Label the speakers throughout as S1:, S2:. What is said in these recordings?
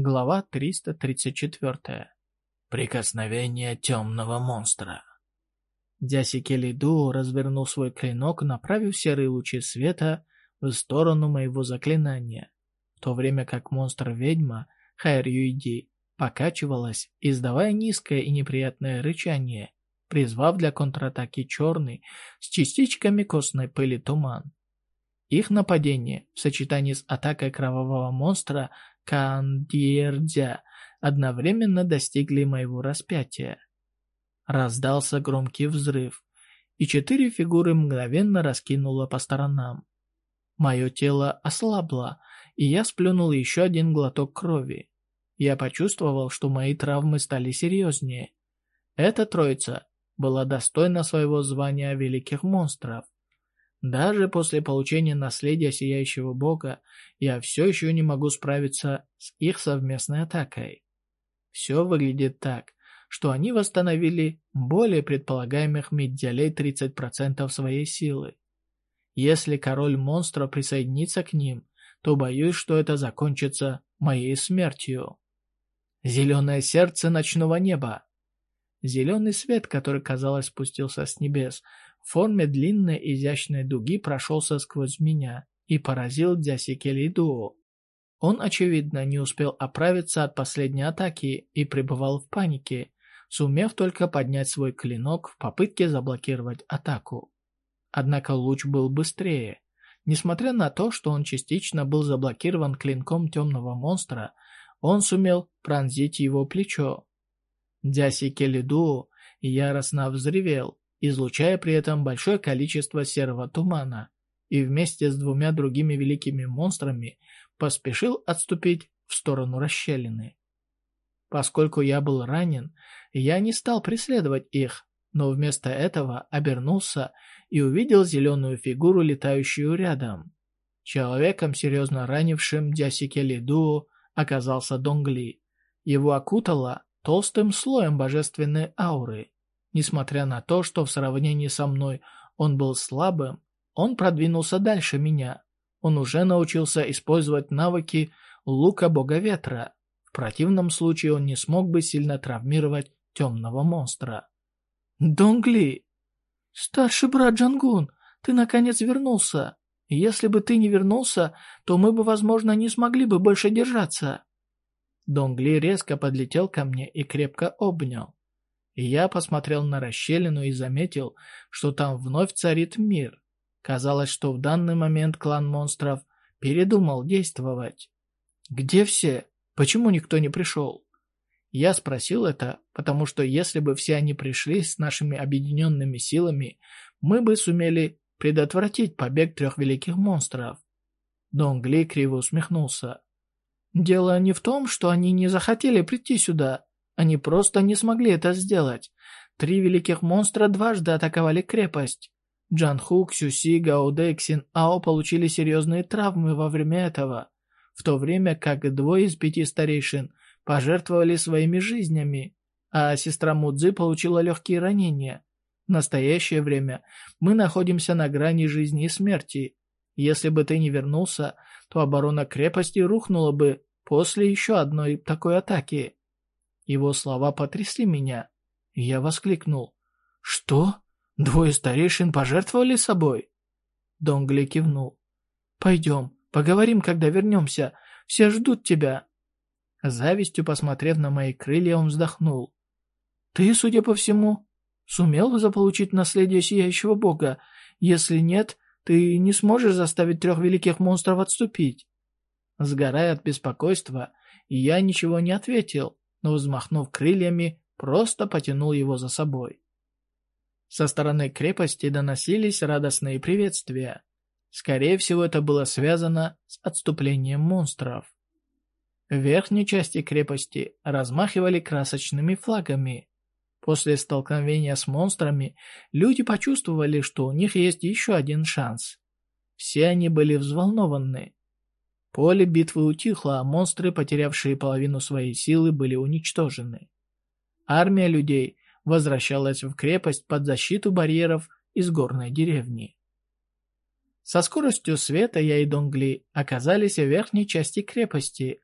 S1: Глава 334. Прикосновение темного монстра. Дяси Келиду развернул свой клинок, направив серые лучи света в сторону моего заклинания, в то время как монстр-ведьма Хайр Юйди покачивалась, издавая низкое и неприятное рычание, призвав для контратаки черный с частичками костной пыли туман. Их нападение в сочетании с атакой кровавого монстра Кандирдя одновременно достигли моего распятия. Раздался громкий взрыв, и четыре фигуры мгновенно раскинуло по сторонам. Мое тело ослабло, и я сплюнул еще один глоток крови. Я почувствовал, что мои травмы стали серьезнее. Эта троица была достойна своего звания великих монстров. Даже после получения наследия Сияющего Бога я все еще не могу справиться с их совместной атакой. Все выглядит так, что они восстановили более предполагаемых медиалей 30% своей силы. Если король монстра присоединится к ним, то боюсь, что это закончится моей смертью. Зеленое сердце ночного неба. Зеленый свет, который, казалось, спустился с небес, в форме длинной изящной дуги прошелся сквозь меня и поразил Дзясикели Дуо. Он, очевидно, не успел оправиться от последней атаки и пребывал в панике, сумев только поднять свой клинок в попытке заблокировать атаку. Однако луч был быстрее. Несмотря на то, что он частично был заблокирован клинком темного монстра, он сумел пронзить его плечо. Дяси Келиду яростно взревел, излучая при этом большое количество серого тумана, и вместе с двумя другими великими монстрами поспешил отступить в сторону расщелины. Поскольку я был ранен, я не стал преследовать их, но вместо этого обернулся и увидел зеленую фигуру, летающую рядом. Человеком, серьезно ранившим Дясике Лиду, оказался Донгли. Его окутало толстым слоем божественной ауры. Несмотря на то, что в сравнении со мной он был слабым, он продвинулся дальше меня. Он уже научился использовать навыки лука бога ветра. В противном случае он не смог бы сильно травмировать темного монстра. Донгли! Старший брат Джангун, ты наконец вернулся. Если бы ты не вернулся, то мы бы, возможно, не смогли бы больше держаться. Донгли резко подлетел ко мне и крепко обнял я посмотрел на расщелину и заметил, что там вновь царит мир. Казалось, что в данный момент клан монстров передумал действовать. «Где все? Почему никто не пришел?» Я спросил это, потому что если бы все они пришли с нашими объединенными силами, мы бы сумели предотвратить побег трех великих монстров. Донгли криво усмехнулся. «Дело не в том, что они не захотели прийти сюда. Они просто не смогли это сделать. Три великих монстра дважды атаковали крепость. Джанху, Ксюси, Гаудэ и Ксин Ао получили серьезные травмы во время этого, в то время как двое из пяти старейшин пожертвовали своими жизнями, а сестра Мудзи получила легкие ранения. В настоящее время мы находимся на грани жизни и смерти. Если бы ты не вернулся, то оборона крепости рухнула бы после еще одной такой атаки. Его слова потрясли меня. Я воскликнул. «Что? Двое старейшин пожертвовали собой?» Донгли кивнул. «Пойдем, поговорим, когда вернемся. Все ждут тебя». Завистью посмотрев на мои крылья, он вздохнул. «Ты, судя по всему, сумел заполучить наследие Сияющего Бога. Если нет, ты не сможешь заставить трех великих монстров отступить». Сгорая от беспокойства, я ничего не ответил но, взмахнув крыльями, просто потянул его за собой. Со стороны крепости доносились радостные приветствия. Скорее всего, это было связано с отступлением монстров. В верхней части крепости размахивали красочными флагами. После столкновения с монстрами люди почувствовали, что у них есть еще один шанс. Все они были взволнованы. Поле битвы утихло, а монстры, потерявшие половину своей силы, были уничтожены. Армия людей возвращалась в крепость под защиту барьеров из горной деревни. Со скоростью света я и Донгли оказались в верхней части крепости.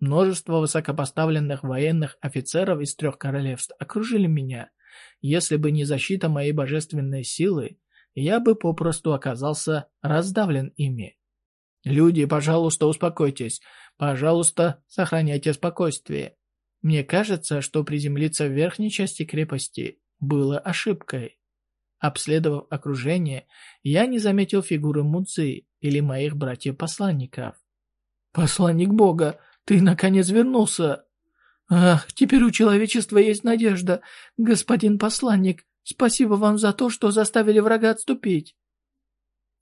S1: Множество высокопоставленных военных офицеров из трех королевств окружили меня. Если бы не защита моей божественной силы, я бы попросту оказался раздавлен ими. Люди, пожалуйста, успокойтесь. Пожалуйста, сохраняйте спокойствие. Мне кажется, что приземлиться в верхней части крепости было ошибкой. Обследовав окружение, я не заметил фигуры Мудзи или моих братьев-посланников. «Посланник Бога, ты наконец вернулся!» «Ах, теперь у человечества есть надежда, господин посланник. Спасибо вам за то, что заставили врага отступить!»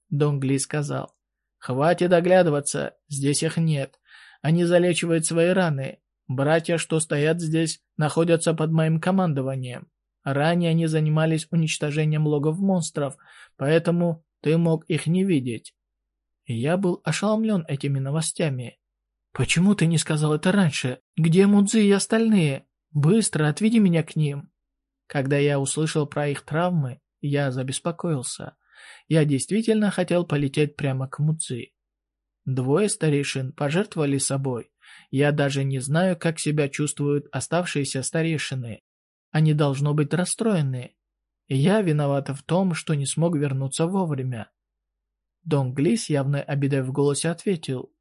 S1: Донгли сказал. «Хватит оглядываться, здесь их нет. Они залечивают свои раны. Братья, что стоят здесь, находятся под моим командованием. Ранее они занимались уничтожением логов монстров, поэтому ты мог их не видеть. я был ошеломлен этими новостями. «Почему ты не сказал это раньше? Где Мудзи и остальные? Быстро отведи меня к ним!» Когда я услышал про их травмы, я забеспокоился. Я действительно хотел полететь прямо к Мудзи. Двое старейшин пожертвовали собой. Я даже не знаю, как себя чувствуют оставшиеся старейшины. Они должно быть расстроены. Я виновата в том, что не смог вернуться вовремя. Дон Гли с явной обидой в голосе ответил.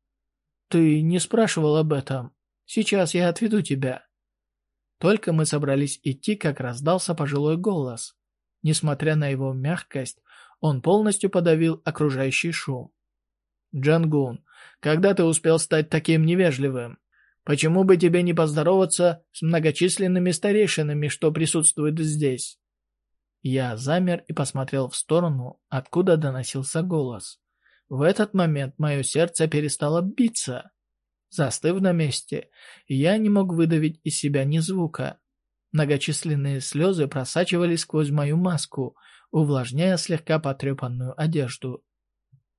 S1: «Ты не спрашивал об этом. Сейчас я отведу тебя». Только мы собрались идти, как раздался пожилой голос. Несмотря на его мягкость, он полностью подавил окружающий шум. «Джангун, когда ты успел стать таким невежливым? Почему бы тебе не поздороваться с многочисленными старейшинами, что присутствуют здесь?» Я замер и посмотрел в сторону, откуда доносился голос. В этот момент мое сердце перестало биться. Застыв на месте, я не мог выдавить из себя ни звука. Многочисленные слезы просачивались сквозь мою маску, увлажняя слегка потрепанную одежду.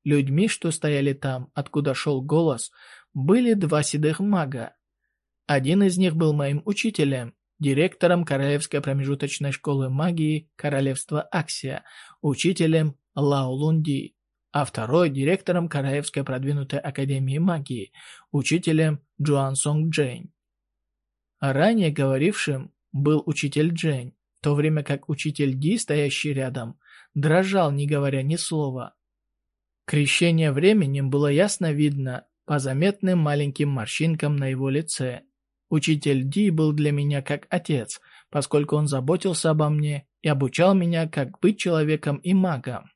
S1: Людьми, что стояли там, откуда шел голос, были два седых мага. Один из них был моим учителем, директором Королевской промежуточной школы магии Королевства Аксия, учителем Лао Лунди, а второй – директором Королевской продвинутой академии магии, учителем Джуан Сонг Джейн. Ранее говорившим был учитель Джейн, в то время как учитель Ди, стоящий рядом, дрожал, не говоря ни слова. Крещение временем было ясно видно по заметным маленьким морщинкам на его лице. Учитель Ди был для меня как отец, поскольку он заботился обо мне и обучал меня, как быть человеком и магом.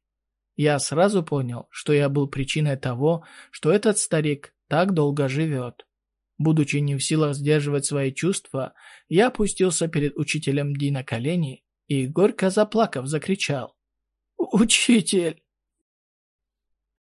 S1: Я сразу понял, что я был причиной того, что этот старик так долго живет. Будучи не в силах сдерживать свои чувства, я опустился перед учителем Ди на колени и, горько заплакав, закричал. «Учитель,